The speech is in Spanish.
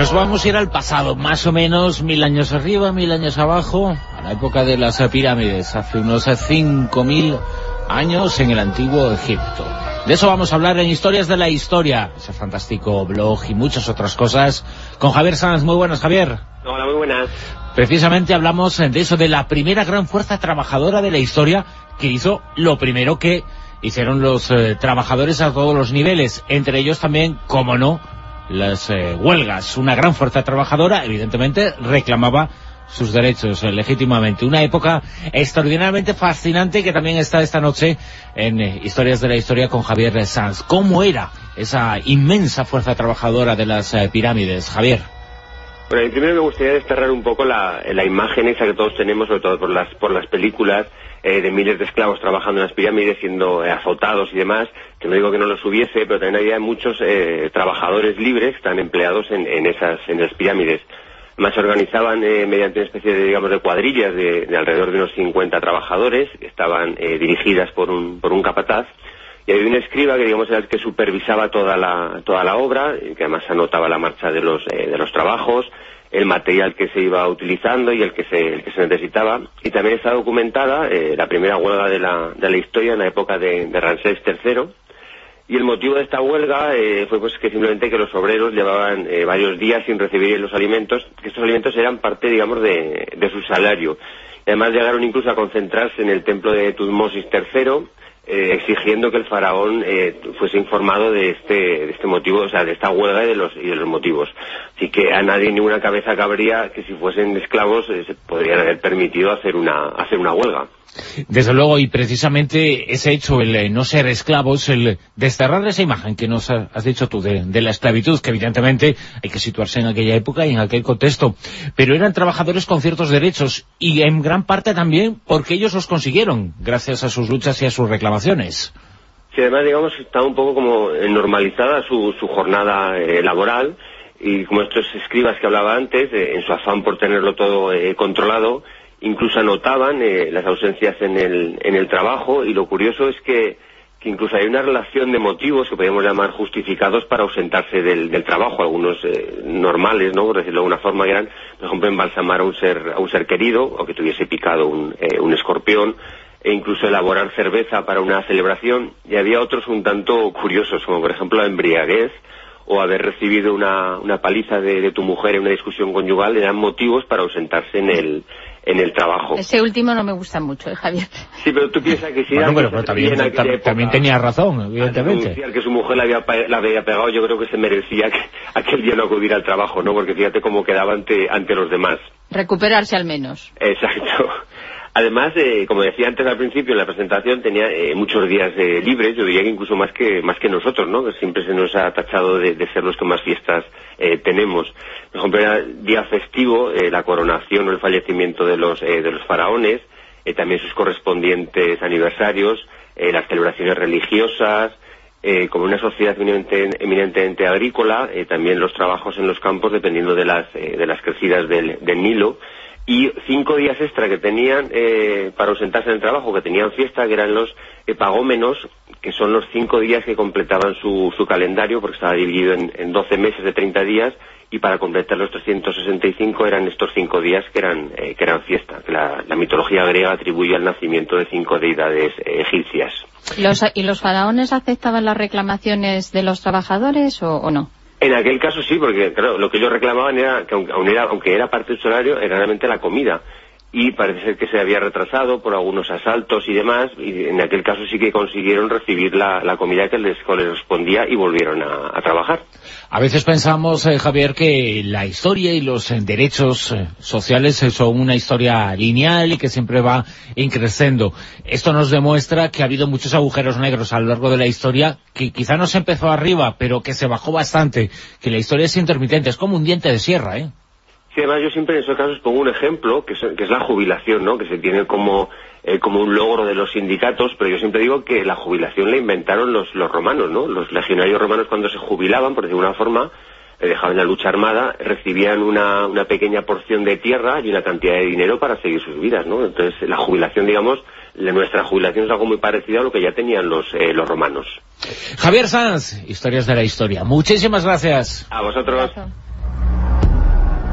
Nos vamos a ir al pasado, más o menos mil años arriba, mil años abajo, a la época de las pirámides, hace unos cinco mil años en el antiguo Egipto. De eso vamos a hablar en Historias de la Historia, ese fantástico blog y muchas otras cosas, con Javier Sanz. Muy buenas, Javier. Hola, muy buenas. Precisamente hablamos de eso, de la primera gran fuerza trabajadora de la historia, que hizo lo primero que hicieron los eh, trabajadores a todos los niveles, entre ellos también, como no, las eh, huelgas. Una gran fuerza trabajadora, evidentemente, reclamaba sus derechos eh, legítimamente. Una época extraordinariamente fascinante que también está esta noche en eh, Historias de la Historia con Javier Sanz. ¿Cómo era esa inmensa fuerza trabajadora de las pirámides, Javier? Bueno, primero me gustaría desterrar un poco la, la, imagen esa que todos tenemos, sobre todo por las, por las películas, eh, de miles de esclavos trabajando en las pirámides, siendo eh, azotados y demás, que no digo que no los hubiese, pero también había muchos eh, trabajadores libres que están empleados en, esas en las pirámides. Más se organizaban mediante una especie de, digamos, de cuadrillas de, de alrededor de unos 50 trabajadores, que estaban dirigidas por un, por un capataz, y había un escriba que digamos era el que supervisaba toda la, toda la obra, que además anotaba la marcha de los, de los trabajos, el material que se iba utilizando y el que se, el que se necesitaba. Y también está documentada eh, la primera huelga de la, de la historia en la época de, de Ramsés III. Y el motivo de esta huelga eh, fue pues que simplemente que los obreros llevaban eh, varios días sin recibir los alimentos, que estos alimentos eran parte, digamos, de, de su salario. Además llegaron incluso a concentrarse en el templo de Tutmosis III, eh, exigiendo que el faraón eh, fuese informado de este, de este motivo, o sea, de esta huelga y de los, y de los motivos. Así que a nadie ninguna cabeza cabría que si fuesen esclavos eh, se podrían haber permitido hacer una, hacer una huelga. Desde luego, y precisamente ese hecho, el eh, no ser esclavos, el desterrar esa imagen que nos has dicho tú de, la esclavitud, que evidentemente hay que situarse en aquella época y en aquel contexto, pero eran trabajadores con ciertos derechos, y en gran parte también porque ellos los consiguieron, gracias a sus luchas y a sus reclamaciones. Sí, además, digamos, estaba un poco como normalizada su, su jornada eh, laboral, y como estos escribas que hablaba antes, eh, en su afán por tenerlo todo controlado, incluso anotaban eh, las ausencias en el, en el trabajo y lo curioso es que, incluso hay una relación de motivos que podemos llamar justificados para ausentarse del, del trabajo, algunos eh, normales, ¿no? por decirlo de alguna forma, eran, por ejemplo, embalsamar a un ser, a un ser querido o que tuviese picado un, eh, un escorpión, e incluso elaborar cerveza para una celebración, y había otros un tanto curiosos, como por ejemplo la embriaguez, o haber recibido una, una paliza de, de, tu mujer en una discusión conyugal eran motivos para ausentarse en el, en el trabajo. Ese último no me gusta mucho, ¿eh, Javier? Sí, pero tú piensas que si bueno, pero, también, también, tenía razón, evidentemente. Que su mujer la había, la había pegado, yo creo que se merecía que aquel día no acudir al trabajo, ¿no? Porque fíjate cómo quedaba ante, ante los demás. Recuperarse al menos. Exacto. Además, eh, como decía antes al principio en la presentación, tenía eh, muchos días eh, libres, yo diría que incluso más que más que nosotros, ¿no? Que siempre se nos ha tachado de, ser los que más fiestas eh, tenemos. Por ejemplo, era día festivo, eh, la coronación o el fallecimiento de los, eh, de los faraones, también sus correspondientes aniversarios, las celebraciones religiosas, como una sociedad eminentemente, eminentemente agrícola, también los trabajos en los campos dependiendo de las, de las crecidas del Nilo, y cinco días extra que tenían eh, para ausentarse en el trabajo, que tenían fiesta, que eran los epagómenos, que son los cinco días que completaban su, su calendario, porque estaba dividido en, en 12 meses de 30 días, y para completar los 365 eran estos cinco días que eran, eh, que eran fiesta, que la, la, mitología griega atribuye al nacimiento de cinco deidades eh, egipcias. ¿Los, ¿Y los faraones aceptaban las reclamaciones de los trabajadores o, o no? En aquel caso sí, porque claro, lo que ellos reclamaban era que aunque era, aunque era parte del salario, era realmente la comida. Y parece ser que se había retrasado por algunos asaltos y demás, y en aquel caso sí que consiguieron recibir la, comida que les correspondía y volvieron a, trabajar. A veces pensamos, eh, Javier, que la historia y los eh, derechos eh, sociales son una historia lineal y que siempre va increciendo. Esto nos demuestra que ha habido muchos agujeros negros a lo largo de la historia, que quizá no se empezó arriba, pero que se bajó bastante, que la historia es intermitente, es como un diente de sierra, ¿eh? Además yo siempre en esos casos pongo un ejemplo, que es, que es la jubilación, ¿no? Que se tiene como, eh, como un logro de los sindicatos, pero yo siempre digo que la jubilación la inventaron los, los romanos, ¿no? Los legionarios romanos cuando se jubilaban, por decirlo de una forma, eh, dejaban la lucha armada, recibían una, una pequeña porción de tierra y una cantidad de dinero para seguir sus vidas, ¿no? Entonces la jubilación, digamos, la, nuestra jubilación es algo muy parecido a lo que ya tenían los, eh, los romanos. Javier Sanz, Historias de la Historia. Muchísimas gracias. A vosotros. Gracias.